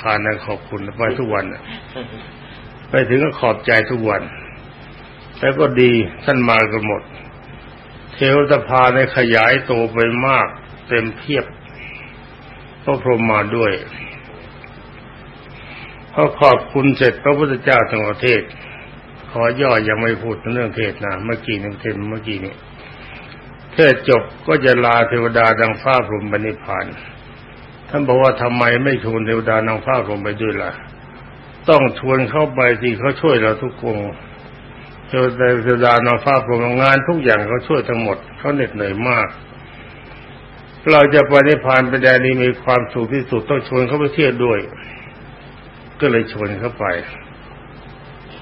คารนะขอบคุณไปทุกวันไปถึงก็ขอบใจทุกวันแล้วก็ดีท่านมากันหมด เทวสภาในขยายโตไปมาก เต็มเพียบพระพรหมมาด้วยพอขอบคุณเสร็จพระพุทธเจ้าทั้งประเทศ ขอย่อยังไม่พูดเรื่องเทศนะเมื่อกี้นึงเทศเมื่อกี้นี้เทศจบก็จะลาเทวดาดังฟ้าพรหมบนิพาน ท่านบอกว่าทำไมไม่ชวนเทวดานางฟ้าพรหมไปด้วยล่ะ ต้องชวนเข้าไปที่เขาช่วยเราทุกคนเทวดานางฟ้าพรมงานทุกอย่างเขาช่วยทั้งหมดเขาเหน็ดเหนื่อยมาก เราจะไปนิพพานไปแดนนี้มีความสุขที่สุดต้องชวนเขาไปเที่ยวด้วย ก็เลยชวนเข้าไป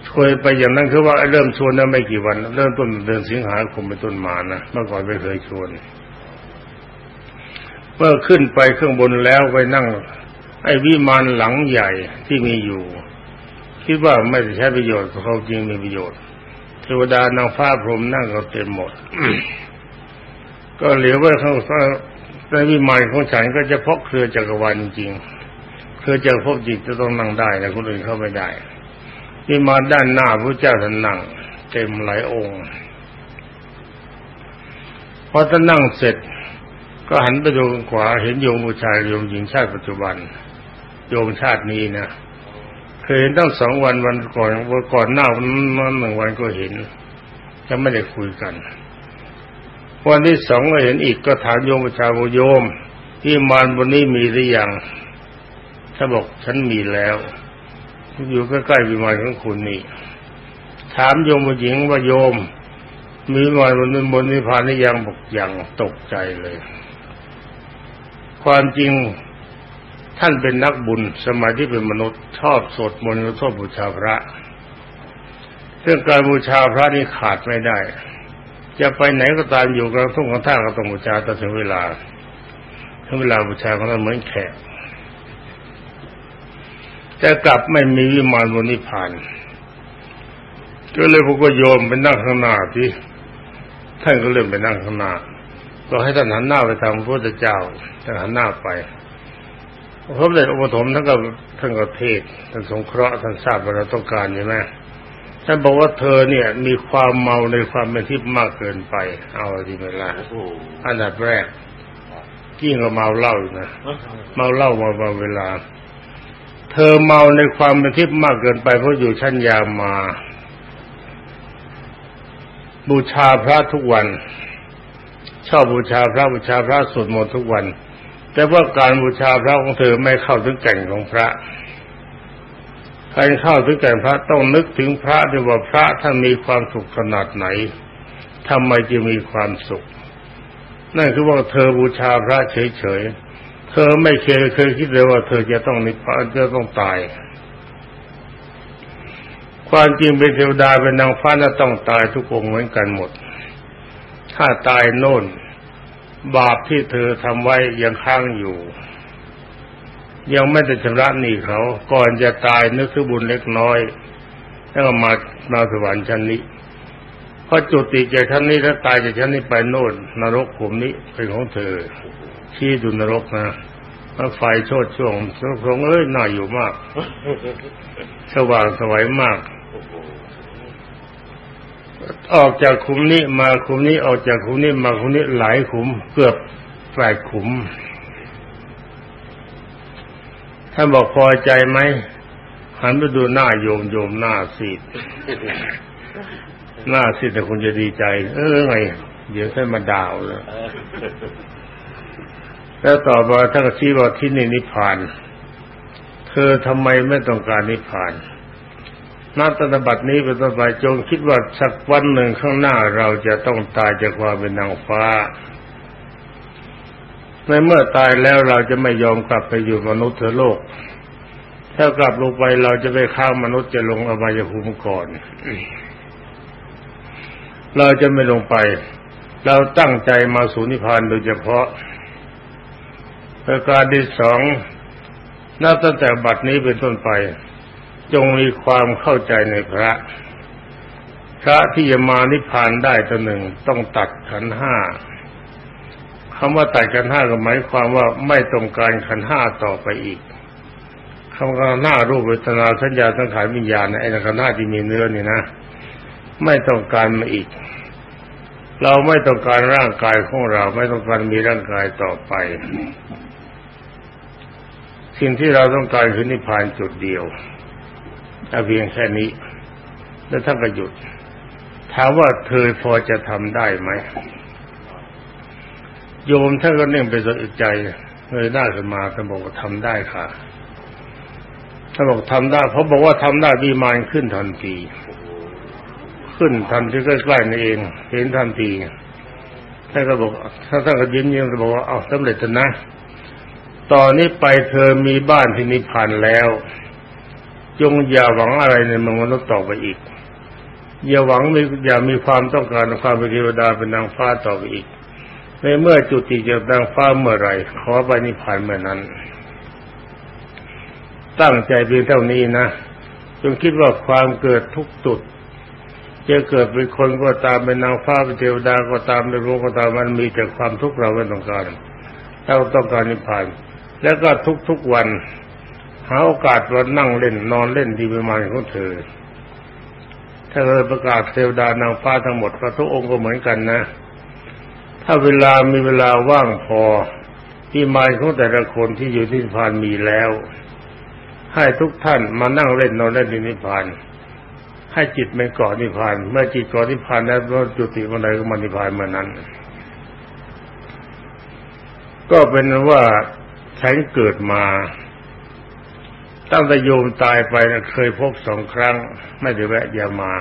ชวนไปอย่างนั้นคือว่าเริ่มชวนนั้นไม่กี่วัน เริ่มต้นเดือนสิงหาคมเป็นต้นมานะเมื่อก่อนไม่เคยชวน เมื่อขึ้นไปข้างบนแล้วไปนั่ง ไอ้วิมานหลังใหญ่ที่มีอยู่ คิดว่าไม่ใช้ประโยชน์เขาจริงมีประโยชน์เทวดานางฟ้าพรหมนั่งก็เต็มหมด ก็เหลือไว้ข้างในวิมานของฉันก็จะพาะเครือจักรวาลจริงเครือจะพบจิตจะต้องนั่งได้แต่คนอื่นเข้าไม่ได้ที่มานด้านหน้าพระเจ้าท่านนั่ง เต็มหลายองค์พอท่านนั่งเสร็จ ก็หันไปดูขวาเห็นโยมผู้ชายโยมหญิงชาติปัจจุบัน โยมชาตินี้นะเคยเห็นตั้งสองวันวันก่อนวันก่อนหน้านั้นหนึ่งวันก็เห็นจะไม่ได้คุยกัน วันที่สองก็เห็นอีกก็ถามโยมผู้ชายโยมที่มานบนนี้มีหรือยังถ้าบอกฉันมีแล้ว อยู่ใกล้ๆวิมานของคุณนี่ ถามโยมผู้หญิงว่าโยม มีวิมานบนบนนิพพานหรือยังบอกยังตกใจเลย ความจริงท่านเป็นนักบุญสมัยที่เป็นมนุษย์ชอบสดมนต์ชอบบูชาพระ เรื่องการบูชาพระนี่ขาดไม่ได้ จะไปไหนก็ตามอยู่กับทุ่งกับท่าก็ต้องบูชาตลอดเวลาถ้าเวลาบูชาก็ต้องเหมือนแขกจะกลับไม่มีวิมานบนนิพพานก็เลยพวกก็โยมไปนั่งข้างหน้าที่ท่านก็เริ่มไปนั่งข้างหน้า ก็ให้ท่านหันหน้าไปทางพระพุทธเจ้าท่านหันหน้าไปพระเดชอุปถมท่านก็ท่านก็เทศท่านสงเคราะห์ท่านทราบว่าเราต้องการใช่ไหมท่านบอกว่าเธอเนี่ย มีความเมาในความเป็นทิพย์มากเกินไป เอาดีไหมล่ะอันดับแรกกิ้งก็เมาเหล้านะเมาเหล้ามาเวลา เธอเมาในความเป็นทิพย์มากเกินไปเพราะอยู่ชั้นยามา บูชาพระทุกวัน ชอบบูชาพระบูชาพระสวดมนต์ทุกวัน แต่ว่าการบูชาพระของเธอไม่เข้าถึงแก่นของพระการเข้าถึงแก่นพระต้องนึกถึงพระด้วยว่าพระท่านมีความสุขขนาดไหนทำไมจะมีความสุข นั่นคือว่าเธอบูชาพระเฉยๆเธอไม่เคยเคยคิดเลยว่าเธอจะต้องนิพพานจะต้องตายความจริงเป็นเทวดาเป็นนางฟ้าจะต้องตายทุกองเหมือนกันหมด ถ้าตายโน่น บาปที่เธอทำไว้ยังค้างอยู่ ยังไม่ได้ชำระหนี้เขา ก่อนจะตายนึกถึงบุญเล็กน้อย แล้วก็มามาสวรรค์ชั้นนี้พอจุติจากชั้นนี้แล้วตายจากชั้นนี้ไปโน่น นรกขุมนี้เป็นของเธอ ชี้ดูนรกนะว่าไฟโชดช่วงสงเอ้ยน่าอยู่มาก สว่างสวยมาก ออกจากขุมนี้มาขุมนี้ออกจากขุมนี้มาขุมนี้หลายขุม เกือบแปดขุมท่านบอกพอใจไหมหันไปดูหน้าโยมโยมหน้าซีดหน้าซีดแต่คุณจะดีใจ เออไง เดี๋ยวค่อยมาดาวเลยแล้วต่อมาท่านก็ชี้ว่าที่นี่นิพพาน เธอทำไมไม่ต้องการนิพพาน นับตนบัตินี้เป็นต้นไปจงคิดว่าสักวันหนึ่งข้างหน้าเราจะต้องตายจากความเป็นนางฟ้า ในเมื่อตายแล้วเราจะไม่ยอมกลับไปอยู่มนุษย์โลก ถ้ากลับลงไปเราจะไปข้ามมนุษย์จะลงอบายภูมิก่อน เราจะไม่ลงไป เราตั้งใจมาสู่นิพพานโดยเฉพาะประการที่สองนับตั้งแต่บัดนี้เป็นต้นไป จงมีความเข้าใจในพระ พระที่จะมานิพพานได้ตัวหนึ่งต้องตัดขันห้าคำว่าตัดขันห้าก็หมายความว่าไม่ต้องการขันห้าต่อไปอีกคำว่าหน้ารูปเวทนาสัญญาสังขารวิญญาณไอ้ขันหน้าที่มีเนื้อนี่นะ ไม่ต้องการมาอีก เราไม่ต้องการร่างกายของเรา ไม่ต้องการมีร่างกายต่อไป สิ่งที่เราต้องการคือนิพพานจุดเดียว แต่เพียงแค่นี้ แล้วท่านก็หยุด ถามว่าเธอพอจะทำได้ไหม โยมท่านก็เน่งไปสนใจเงยหน้าขึ้นมาท่านบอกว่าทำได้ค่ะท่านบอกทำได้เพราะบอกว่าทำได้ดีมานขึ้นทันทีขึ้นทันที่ใกล้ๆนี่เอง เห็นทันทีท่านก็บอกถ้าท่านก็ยิ้มยิ้มบอกว่าเอาสำเร็จนะตอนนี้ไปเธอมีบ้านที่นิพพานแล้ว จงอย่าหวังอะไรในมนุษย์ต่อไปอีก อย่าหวังมีอย่ามีความต้องการความเป็นเทวดาเป็นนางฟ้าต่อไปอีกในเมื่อจุติจากนางฟ้าเมื่อไรขอไปนิพพานเมื่อนั้น ตั้งใจเพียงเท่านี้นะจงคิดว่าความเกิดทุกจุดจะเกิดเป็นคนก็ตามเป็นนางฟ้าเป็นเทวดาก็ตามเป็นรูก็ตามมันมีแต่ความทุกข์เราไม่ต้องการเราต้องการนิพพาน แล้วก็ทุกๆวัน หาโอกาสวันนั่งเล่นนอนเล่นดีประมาณของเธอ ถ้าเธอประกาศเทวดานางฟ้าทั้งหมดพระทุกองค์ก็เหมือนกันนะ ถ้าเวลามีเวลาว่างพอที่มายของแต่ละคนที่อยู่ที่นิพพานมีแล้ว ให้ทุกท่านมานั่งเล่นนอนเล่นในนิพพาน ให้จิตไม่เกาะนิพพาน เมื่อจิตเกาะนิพพานแล้วจุติวันใดก็มานิพพานเมื่อนั้น ก็เป็นว่าฉันเกิดมา ตั้งแต่โยมตายไปนะเคยพบสองครั้ง ไม่ได้แวะยามา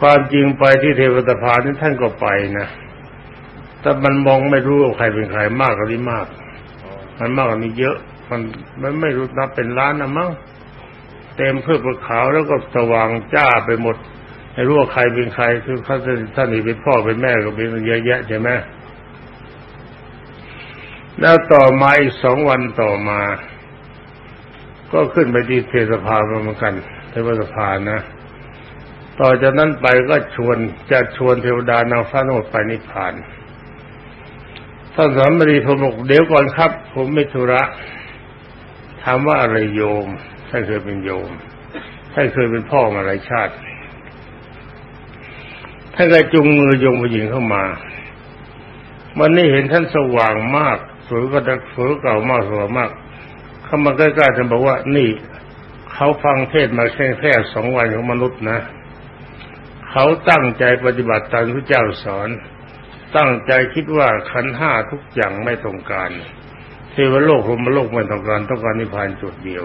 ความจริงไปที่เทวตาพานี่ท่านก็ไปนะแต่มันมองไม่รู้ว่าใครเป็นใครมากกว่านี้มาก มันมากกว่านี้เยอะ มันมันไม่รู้นับเป็นล้านนะมั้งเต็มเพื่อประขาวแล้วก็สว่างจ้าไปหมดไม่รู้ว่าใครเป็นใครคือเขาจะท่านนี่เป็นพ่อเป็นแม่ก็เป็นเยอะแยะใช่ไหมแล้วต่อมาอีกสองวันต่อมา ก็ขึ้นไปที่เทศภาเหมือนกันเทวสภานะ ต่อจากนั้นไปก็ชวนจะชวนเทวดานางฟ้าโนดไปนิพพานท่านสามรีผมกเดี๋ยวก่อนครับ ผมไม่ธุระถามว่าอะไรโยมท่านเคยเป็นโยมท่านเคยเป็นพ่อมาหลายชาติท่านก็จุงมือโยมผู้หญิงเข้ามาวันนี้เห็นท่านสว่างมากสวยก็ดักสวยเก่ามากสวยมาก เข้ามาใกล้ๆท่านบอกว่า นี่เขาฟังเทศมาแค่แค่สองวันของมนุษย์นะ เขาตั้งใจปฏิบัติตามพระเจ้าสอน ตั้งใจคิดว่าขันห้าทุกอย่างไม่ต้องการ เทวโลกพรมโลกไม่ต้องการต้องการนิพพานจุดเดียว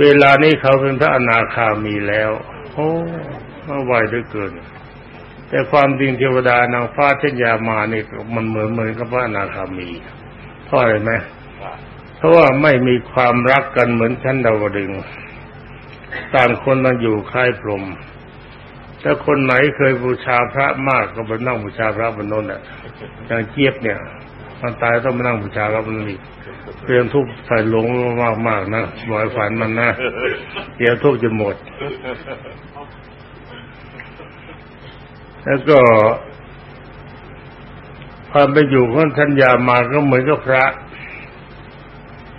เวลานี้เขาเป็นพระอนาคามีแล้วโอ้มาไวด้วยเกิน แต่ความจริงเทวดานางฟ้าเช่นยามานี่มันเหมือนเหมือนกับพระอนาคามีเพราะอะไรไหมเพราะว่าไม่มีความรักกันเหมือนชั้นดาวดึงต่างคนมันอยู่ค่ายพรมถ้าคนไหนเคยบูชาพระมากก็ไปนั่งบูชาพระบนนั้นแหละอย่างเจี๊ยบเนี่ยมันตายต้องมานั่งบูชาพระบนนั้เรียมทุบใส่หลงมากๆนะบอยฝันมันนะเดี๋ยวทุบจะหมด แล้วก็ความไปอยู่ของทัญญามาก็เหมือนกับพระ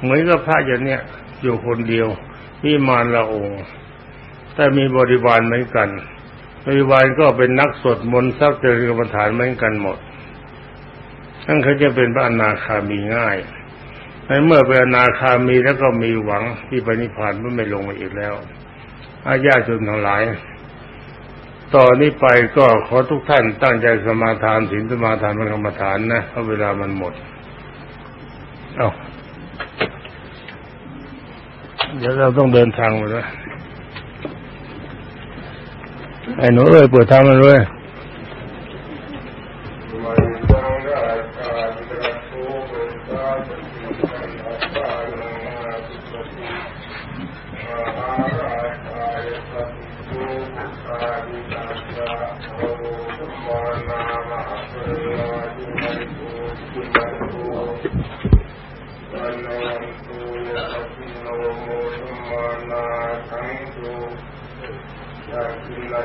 เหมือนกับพระอย่างเนี้ยอยู่คนเดียวมีมารละองค์ แต่มีบริวารเหมือนกัน บริวารก็เป็นนักสวดมนต์ซักเจริญกรรมฐานเหมือนกันหมดทั้งเขาจะเป็นพระอนาคามีง่ายในเมื่อเป็นอนาคามีแล้วก็มีหวังที่ปณิพานไม่ไม่ลงมาอีกแล้ว อาญาจุนทั้งหลายต่อนนี้ไปก็ขอทุกท่านตั้งใจสมาทานศีลสมาทานเป็นกรรมฐานนะเพราะเวลามันหมด เอา เดี๋ยวเราต้องเดินทางไปแล้วไอ้หนูเอ้ยเปิดทางมันด้วย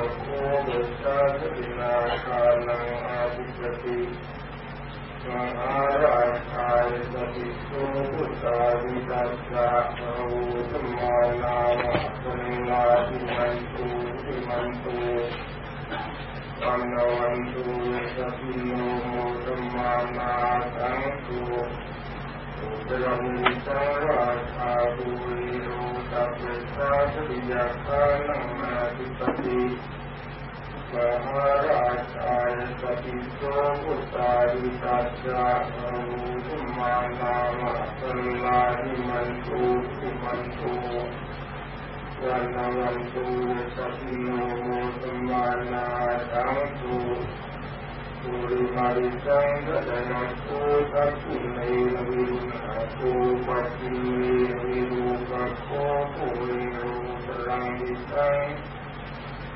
වක්ඛෝ දෝෂාද විනාශානං ආදිපති ආරාය සතිස්සෝ පුතාවි දස්සාවෝ සම්මානාව සම්මාදිමන්තු සම්මන්තු අන්නවන්තු සතිනෝ සම්මානාතන්තු උදලං සාරාථා භූරිෝ තප්පසා සියක්ඛානං पति महाराजाय पतितो पुतारि ताचामन्तु सुमन्तु वर्णवन्तु सपनो सम्मानादन्तु पूर्वरिचन्द्रजनस्तु सपुनैव विरुणतो पत्नी विरूपको पूर्णो रङ्गितम्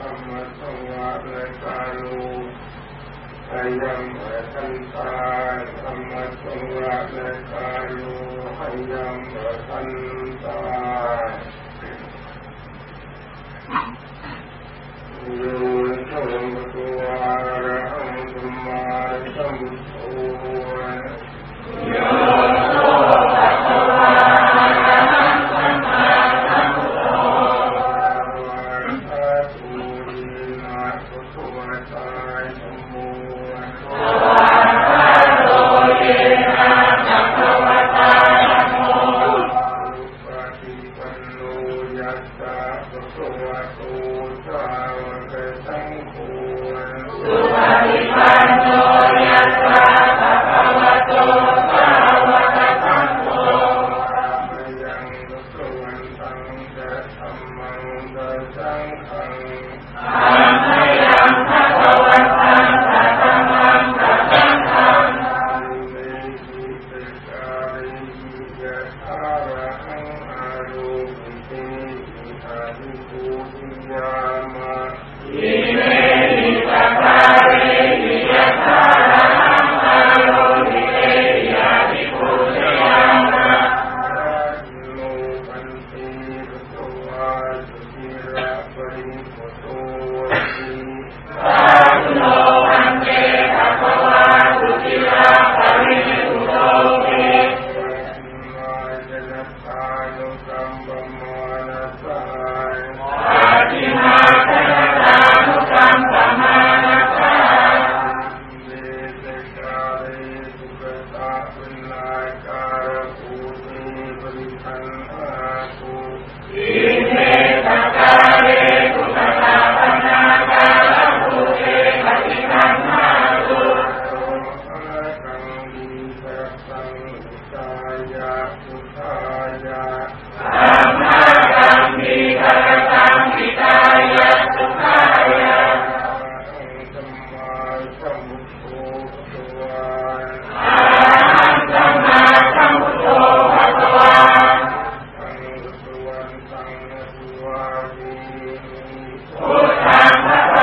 ธรรมสวัสดิการู ยังเอตันตาสัมมัจุระเนกายุหยังเอตันตายุชงตัวระหังธรรมาสัมพุทโธ Thank you. พุทธัง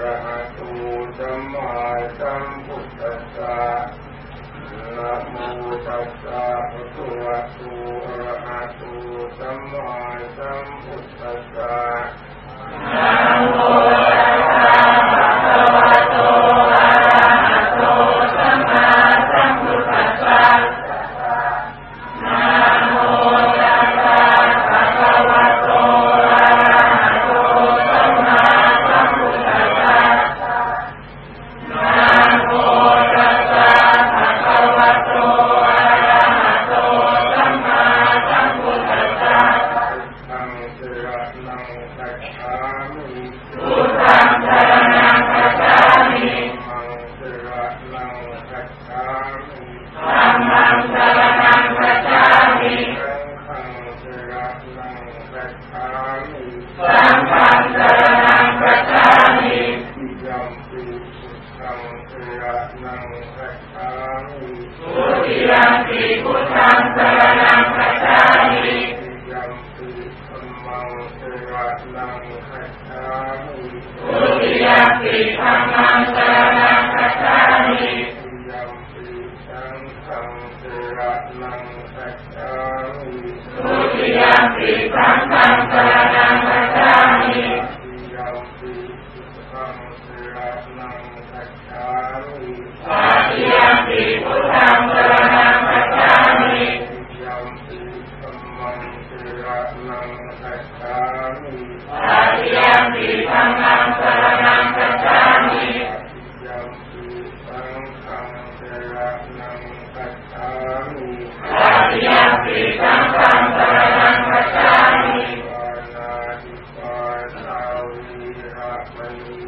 ระหะโตสัมมาสัมพุทธัสสะนะโมตัสสะภะคะวะโตอะระหะโตสัมมาสัมพุทธัสสะ นังสัจจังทุติยัมปิพุทธังสรณังคัจฉามิทุติยัมปิธัมมังสรณังคัจฉามิทุติยัมปิธัมมัง when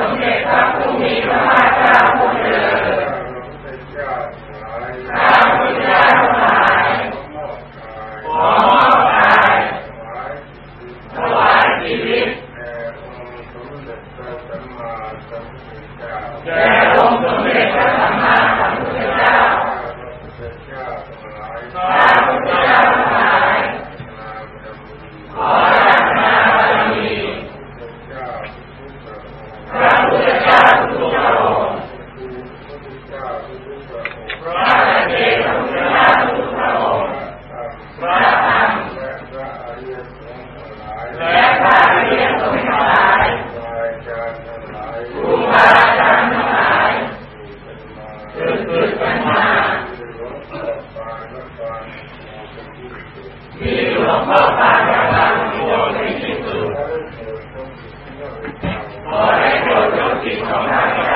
我们给不家贡爱。 ขอให้โปรดยกจิตของท่าน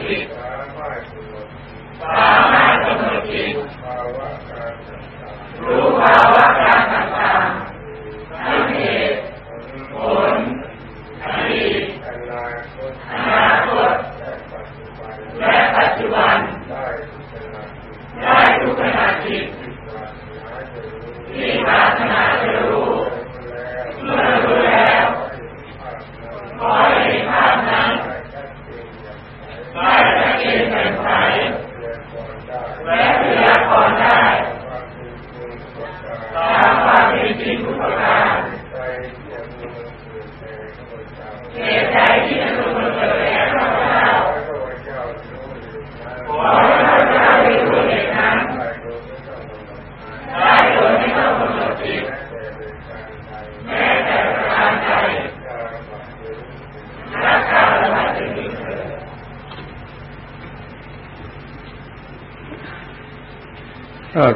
Exactly.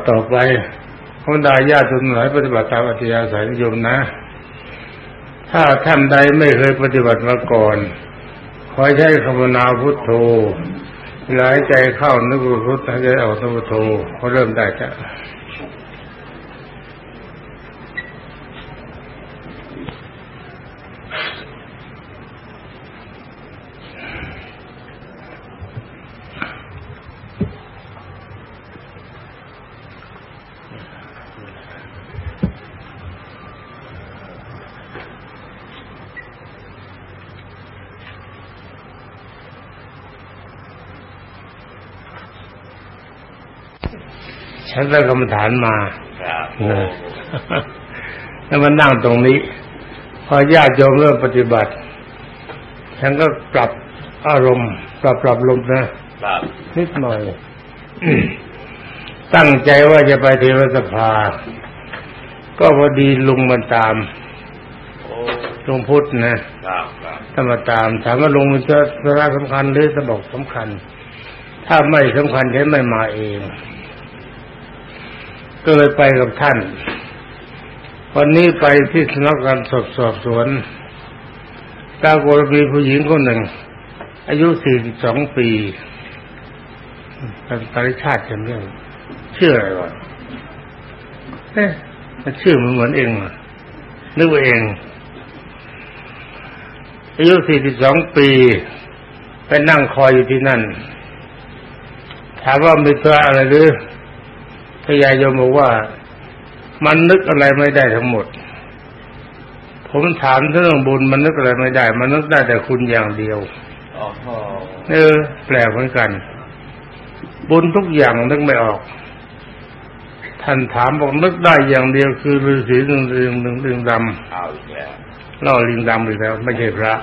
ต่อไปคนใดญาติทุนหลายปฏิบัติตามอัธยาศัยนิยมนะ ถ้าท่านใดไม่เคยปฏิบัติมาก่อน ขอใช้คำนาพุทโธหายใจเข้านึกพุทธหายใจออกนึกพุทโธเขาเริ่มได้จ้ะ ฉันได้กรรมฐานมาครับนะแล้วมันนั่งตรงนี้ พอญาติโยมเริ่มปฏิบัติ ฉันก็ปรับอารมณ์ ปรับปรับลมนะครับนิดหน่อย ตั้งใจว่าจะไปเทวสภา ก็พอดีลุงมันตามโอ้ลุงพุทธนะครับครับถ้ามาตามถามว่าลุงมันจะสาระสำคัญหรือจะบอกสำคัญ ถ้าไม่สำคัญฉันไม่มาเอง ก็เลยไปกับท่าน วันนี้ไปที่สนักงานสอบสอบสวนปรากฏมีผู้หญิงคนหนึ่ง อายุสี่สิบสองปีเป็นปริชาติกันเรื่องชื่ออะไรวะเอ๊ะมันชื่อมันเหมือนเองนึกว่าเอง อายุสี่สิบสองปี ไปนั่งคอยอยู่ที่นั่น ถามว่ามีธุระอะไรหรือ พยายมบอกว่ามันนึกอะไรไม่ได้ทั้งหมด ผมถามเรื่องบุญมันนึกอะไรไม่ได้ มันนึกได้แต่คุณอย่างเดียวโอ้โหเออ แปลกเหมือนกัน บุญทุกอย่างนึกไม่ออก ท่านถามบอกนึกได้อย่างเดียว คือฤาษีหนึ่งหนึ่งหนึ่งหนึ่งดเอาอีกแล้วำล่อลิงดำอีกแล้ว ไม่ใช่พระ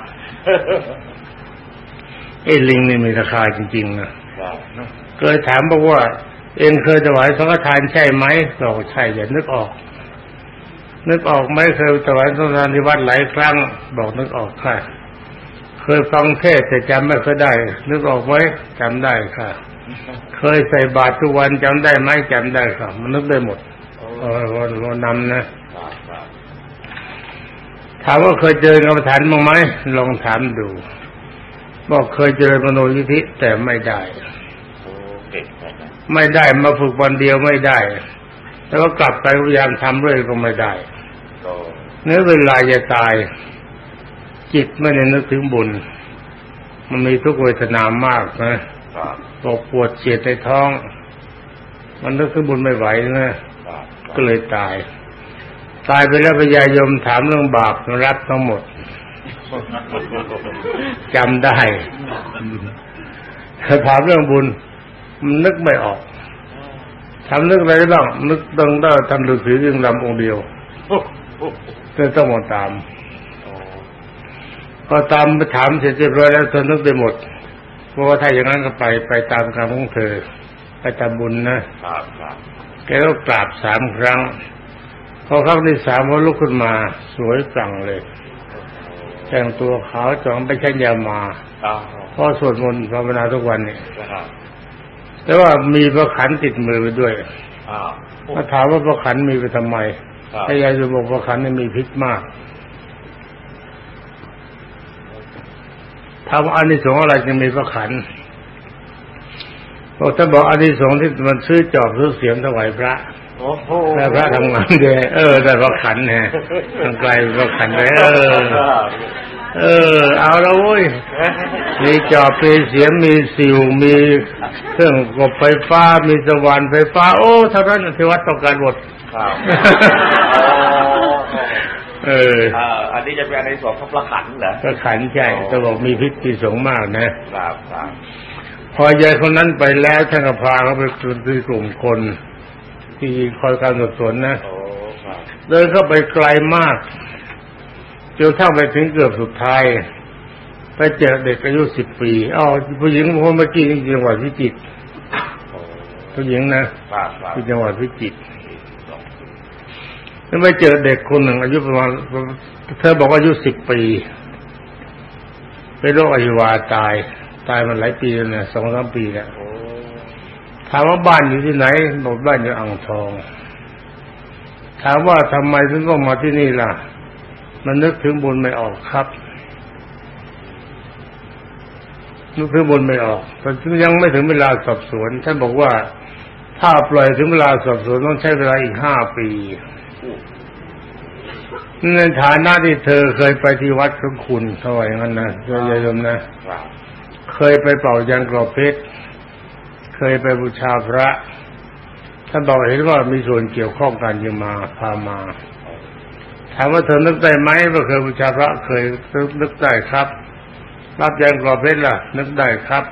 ไอ้ลิงนี่มีราคาจริงๆนะครับเคยถามบอกว่า เองเคยถวายสังฆทานใช่ไหมบอกใช่อย่านึกออก นึกออกไหมเคยถวายสังฆทานที่วัดหลายครั้ง บอกนึกออกค่ะ เคยฟังเทศแต่จำไม่เคยได้ นึกออกไหมจำได้ค่ะ เคยใส่บาตรทุกวันจำได้ไหมจำได้ค่ะ มันนึกได้หมดเออวันนำนะถามว่าเคยเจอกรรมฐานบ้างไหมลองถามดู บอกเคยเจอมโนยิธิแต่ไม่ได้ ไปนะไม่ได้มาฝึกวันเดียวไม่ได้ แล้วก็กลับไปพยายามทำเรื่อยก็ไม่ได้โตเนื้อเวลาจะตาย จิตไม่ได้นึกถึงบุญ มันมีทุกเวทนามากนะครับบอกปวดเสียดในท้อง มันนึกถึงบุญไม่ไหวนะครับก็เลยตาย ตายไปแล้วพญายมถามเรื่องบาปรับทั้งหมดจำได้ถ้าถามเรื่องบุญ มันนึกไม่ออกทำนึกอะไรได้บ้างนึกต้องได้ทำฤาษีเรื่องลำองค์เดียวโอ้โหก็ต้องมาตามโอ้พอตามไปถามเสร็จเรียบร้อยแล้วเธอนึกได้หมดเพราะว่าถ้าอย่างนั้นก็ไปไปตามคำของเธอ ไปทำบุญนะครับครับแกก็กราบสามครั้ง พอครั้งที่สามพอลุกขึ้นมา สวยสั่งเลย แต่งตัวขาวจองไปใช้ยามาอ้าวเพราะสวดมนต์ภาวนาทุกวันนี่ครับ แต่ว่ามีพระขันติดมือไปด้วยอ้าวมาถามว่าพระขันมีไปทำไมครับพระยายจะบอกพระขันนี่มีพิษมากถามว่าอานิสงส์อะไรจึงมีพระขันบอกถ้าบอกอานิสงส์ที่มันซื้อจอบซื้อเสียมถวายพระโอ้โหแล้วพระทำงานเดยเออ แต่พระขันแฮะทางไกลพระขันเลยเออ เออ เอาแล้วเว้ย มีจอบมีเสียมมีสิว มีเครื่องกบไฟฟ้า มีสว่านไฟฟ้า โอ้เท่านั้นที่วัดต้องการหมดครับเอออ่าอันนี้จะเป็นในส่วนของประขันเหรอพระขันใช่จะบอกมีพิษมีสงมากนะครับครับพอยายคนนั้นไปแล้วท่านก็พาเขาไปคืนที่กลุ่มคน ที่คอยการสอบสวนนะโอ้ครับเดินเข้าไปไกลมาก จนเข้าไปถึงเกือบสุดท้าย ไปเจอเด็กอายุสิบปีอ๋อผู้หญิงคนเมื่อกี้นี่จังหวัดพิจิตรโอ้ผู้หญิงนะครับครับที่จังหวัดพิจิตรแล้วไปเจอเด็กคนหนึ่งอายุประมาณเธอบอกว่าอายุสิบปีเป็นโรคอหิวาตาย ตายมาหลายปีแล้วเนี่ยสองสามปีแล้วโอ้ถามว่าบ้านอยู่ที่ไหนบอกบ้านอยู่อ่างทอง ถามว่าทำไมถึงต้องมาที่นี่ล่ะ มันนึกถึงบุญไม่ออกครับ นึกถึงบุญไม่ออกแต่ยังไม่ถึงเวลาสอบสวนท่านบอกว่าถ้าปล่อยถึงเวลาสอบสวนต้องใช้เวลาอีกห้าปีในฐานะที่เธอเคยไปที่วัดของคุณเท่าไหร่งั้นนะเจ้ายยมนะเคยไปเป่ายันกรอบเพชรเคยไปบูชาพระท่านบอกเห็นว่ามีส่วนเกี่ยวข้องกันยังมาพามา ถามว่าเธอนึกได้ไหมว่าเคยบูชาพระเคยนึกได้ครับ รับยันกรอบเพชรล่ะ นึกได้ครับ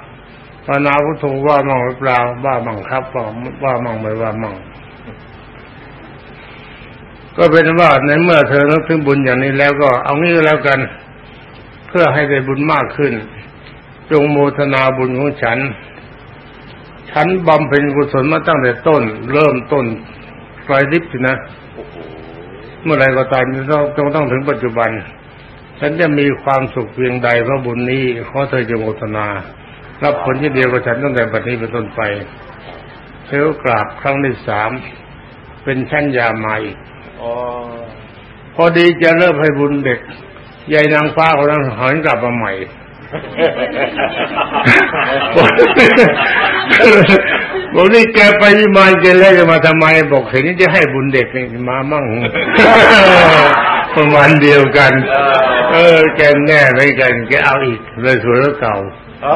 ไปภาวนาพุทโธว่ามั่งหรือเปล่าว่ามั่งครับว่าว่ามั่งไม่ว่ามั่งก็เป็นว่าในเมื่อเธอนึกถึงบุญอย่างนี้แล้วก็เอางี้แล้วกัน เพื่อให้ได้บุญมากขึ้น จงโมทนาบุญของฉัน ฉันบำเพ็ญกุศลมาตั้งแต่ต้น เริ่มต้นไฟดิบสินะ เมื่อไรก็ตามต้องต้องต้องถึงปัจจุบันฉันจะมีความสุขเพียงใดเพราะบุญนี้ขอเธอจงโมทนารับผลที่เดียวกับฉันตั้งแต่บัดนี้เป็นต้นไปเธอกราบครั้งที่สามเป็นชั้นยามาอีกอ๋อพอดีจะเริ่มให้บุญเด็กยายนางฟ้าคนนั้นหันกลับมาใหม่ บอกนี่แกไปวิมานแกแล้วจะมาทำไมบอกเห็นจะให้บุญเด็กนี่มามั่งประมาณเดียวกัน เออแกแน่เลยกันแกเอาอีกเลยสวยแล้วเก่าอ๋อ